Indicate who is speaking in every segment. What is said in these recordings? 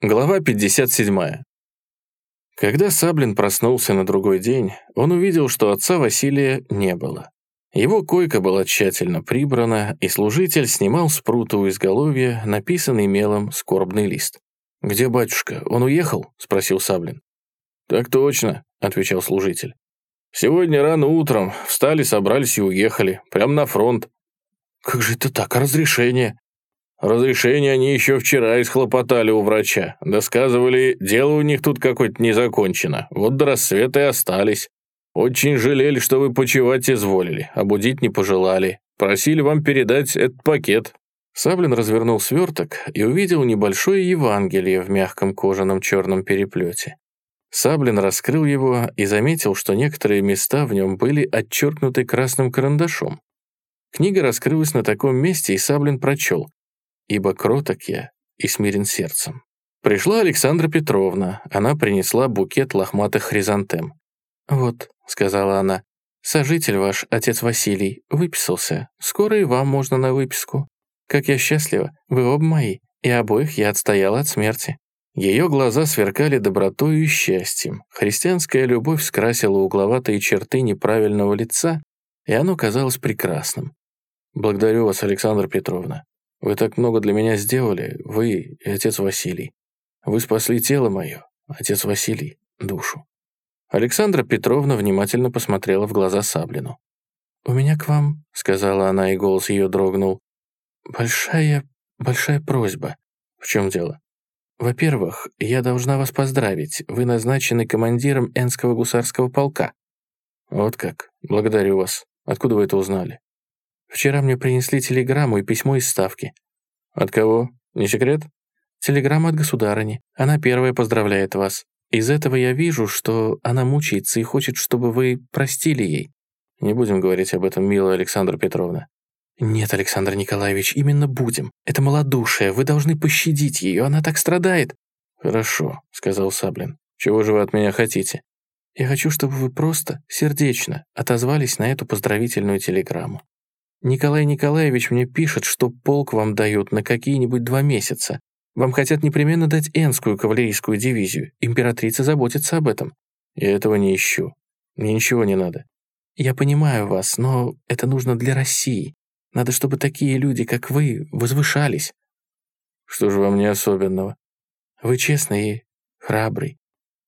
Speaker 1: Глава 57. Когда Саблин проснулся на другой день, он увидел, что отца Василия не было. Его койка была тщательно прибрана, и служитель снимал с прута у изголовья написанный мелом скорбный лист. «Где батюшка? Он уехал?» — спросил Саблин. «Так точно», — отвечал служитель. «Сегодня рано утром встали, собрались и уехали. Прямо на фронт».
Speaker 2: «Как же это так? А разрешение?»
Speaker 1: Разрешение они еще вчера исхлопотали у врача. Да сказывали, дело у них тут какое-то не закончено. Вот до рассвета и остались. Очень жалели, что вы почевать изволили, а будить не пожелали. Просили вам передать этот пакет». Саблин развернул сверток и увидел небольшое Евангелие в мягком кожаном черном переплете. Саблин раскрыл его и заметил, что некоторые места в нем были отчеркнуты красным карандашом. Книга раскрылась на таком месте, и Саблин прочел ибо кроток я и смирен сердцем. Пришла Александра Петровна, она принесла букет лохматых хризантем. «Вот», — сказала она, — «сожитель ваш, отец Василий, выписался. Скоро и вам можно на выписку. Как я счастлива, вы оба мои, и обоих я отстояла от смерти». Ее глаза сверкали добротой и счастьем. Христианская любовь скрасила угловатые черты неправильного лица, и оно казалось прекрасным. «Благодарю вас, Александра Петровна. Вы так много для меня сделали, вы и отец Василий. Вы спасли тело мое, отец Василий, душу». Александра Петровна внимательно посмотрела в глаза Саблину.
Speaker 2: «У меня к вам», — сказала она, и голос ее дрогнул, «большая, большая просьба».
Speaker 1: «В чем дело?»
Speaker 2: «Во-первых, я должна вас поздравить. Вы назначены командиром Энского гусарского полка».
Speaker 1: «Вот как. Благодарю вас. Откуда вы это узнали?»
Speaker 2: Вчера мне принесли телеграмму и письмо из Ставки».
Speaker 1: «От кого? Не секрет?»
Speaker 2: «Телеграмма от государыни. Она первая поздравляет вас. Из этого я вижу, что она мучается и хочет, чтобы вы простили ей».
Speaker 1: «Не будем говорить об этом, милая Александра Петровна».
Speaker 2: «Нет, Александр Николаевич, именно будем. Это малодушие, вы должны пощадить ее, она так страдает».
Speaker 1: «Хорошо», — сказал Саблин. «Чего же вы от меня хотите?»
Speaker 2: «Я хочу, чтобы вы просто, сердечно отозвались на эту поздравительную телеграмму. Николай Николаевич мне пишет, что полк вам дают на какие-нибудь два месяца. Вам хотят непременно дать Энскую кавалерийскую дивизию. Императрица заботится об этом».
Speaker 1: «Я этого не ищу. Мне ничего не надо».
Speaker 2: «Я понимаю вас, но это нужно для России. Надо, чтобы такие люди, как вы, возвышались».
Speaker 1: «Что же вам не особенного?»
Speaker 2: «Вы честный и храбрый.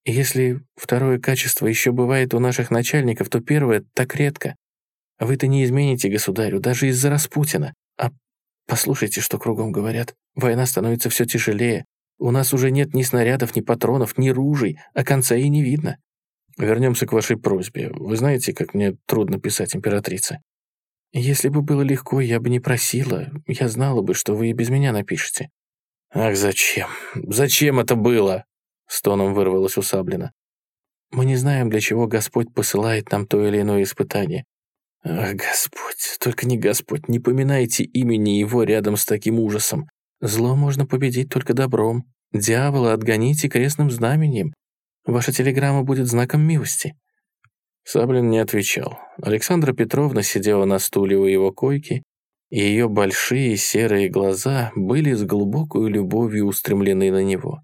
Speaker 2: И если второе качество еще бывает у наших начальников, то первое так редко. Вы-то не измените государю, даже из-за Распутина. А послушайте, что кругом говорят. Война становится все тяжелее. У нас уже нет ни снарядов, ни патронов, ни ружей, а конца и не видно.
Speaker 1: Вернемся к вашей просьбе. Вы знаете, как мне трудно писать императрице?
Speaker 2: Если бы было легко, я бы не просила. Я знала бы, что вы и без меня напишете.
Speaker 1: Ах, зачем? Зачем это было? Стоном вырвалось у Саблина.
Speaker 2: Мы не знаем, для чего Господь посылает нам то или иное испытание.
Speaker 1: Ах, Господь, только не Господь, не поминайте имени Его рядом с таким ужасом.
Speaker 2: Зло можно победить только добром. Дьявола отгоните крестным знамением. Ваша телеграмма будет знаком милости».
Speaker 1: Саблин не отвечал. Александра Петровна сидела на стуле у его койки, и ее большие серые глаза были с глубокой любовью устремлены на него.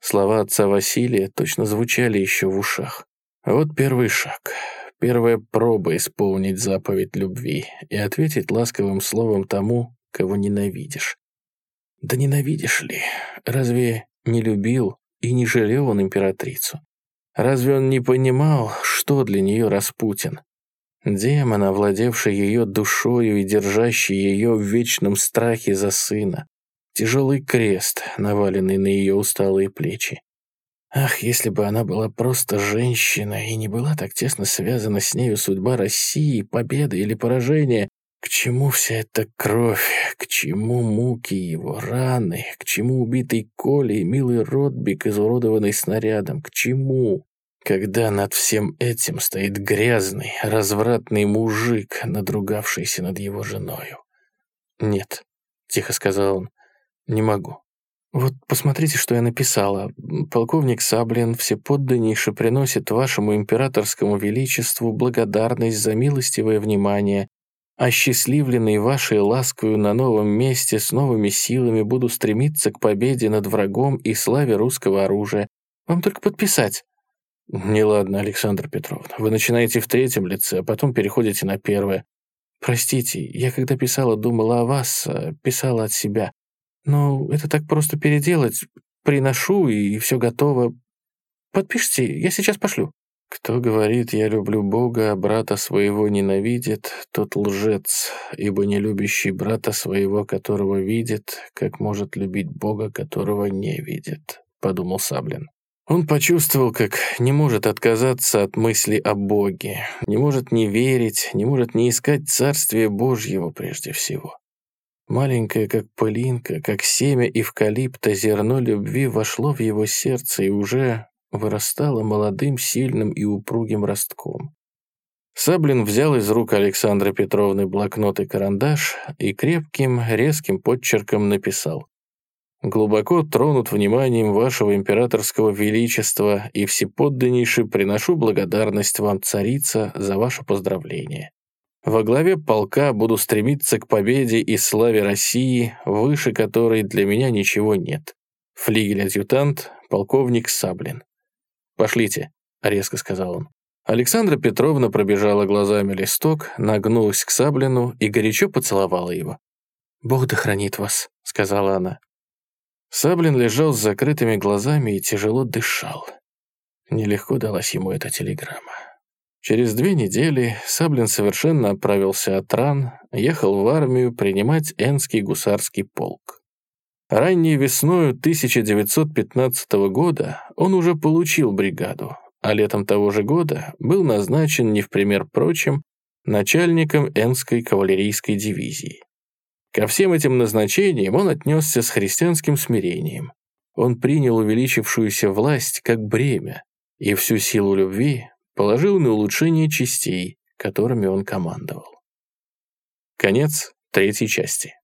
Speaker 1: Слова отца Василия точно звучали еще в ушах. Вот первый шаг. Первая проба исполнить заповедь любви и ответить ласковым словом тому, кого ненавидишь. Да ненавидишь ли? Разве не любил и не жалел он императрицу? Разве он не понимал, что для нее Распутин? Демон, овладевший ее душою и держащий ее в вечном страхе за сына. Тяжелый крест, наваленный на ее усталые плечи. Ах, если бы она была просто женщина и не была так тесно связана с нею судьба России, победа или поражение, к чему вся эта кровь, к чему муки его, раны, к чему убитый Коля и милый Ротбик, изуродованный снарядом, к чему? Когда над всем этим стоит грязный, развратный мужик, надругавшийся над его женою. «Нет», — тихо сказал он, — «не могу.
Speaker 2: «Вот посмотрите, что я написала. Полковник Саблин всеподданнейше приносит вашему императорскому величеству благодарность за милостивое внимание, Осчастливленный вашей ласкою на новом месте с новыми силами буду стремиться к победе над врагом и славе русского оружия. Вам только подписать».
Speaker 1: «Неладно, Александра Петровна. Вы начинаете в третьем лице, а потом переходите на первое.
Speaker 2: Простите, я когда писала, думала о вас, а писала от себя. Но это так просто переделать. Приношу, и все готово. Подпишите, я сейчас пошлю».
Speaker 1: «Кто говорит, я люблю Бога, а брата своего ненавидит, тот лжец, ибо не любящий брата своего, которого видит, как может любить Бога, которого не видит», — подумал Саблин. Он почувствовал, как не может отказаться от мысли о Боге, не может не верить, не может не искать Царствия Божьего прежде всего. Маленькое, как пылинка, как семя эвкалипта, зерно любви вошло в его сердце и уже вырастало молодым, сильным и упругим ростком. Саблин взял из рук Александры Петровны блокнот и карандаш и крепким, резким подчерком написал «Глубоко тронут вниманием вашего императорского величества и всеподданнейше приношу благодарность вам, царица, за ваше поздравление. Во главе полка буду стремиться к победе и славе России, выше которой для меня ничего нет. Флигель-адъютант, полковник Саблин. «Пошлите», — резко сказал он. Александра Петровна пробежала глазами листок, нагнулась к Саблину и горячо поцеловала его.
Speaker 2: «Бог да хранит вас», — сказала она.
Speaker 1: Саблин лежал с закрытыми глазами и тяжело дышал. Нелегко далась ему эта телеграмма. Через две недели Саблин совершенно оправился от ран, ехал в армию принимать Энский гусарский полк. Ранней весною 1915 года он уже получил бригаду, а летом того же года был назначен, не в пример прочим, начальником Энской кавалерийской дивизии. Ко всем этим назначениям он отнесся с христианским смирением. Он принял увеличившуюся власть как бремя и всю силу любви положил на улучшение частей, которыми он командовал. Конец третьей части.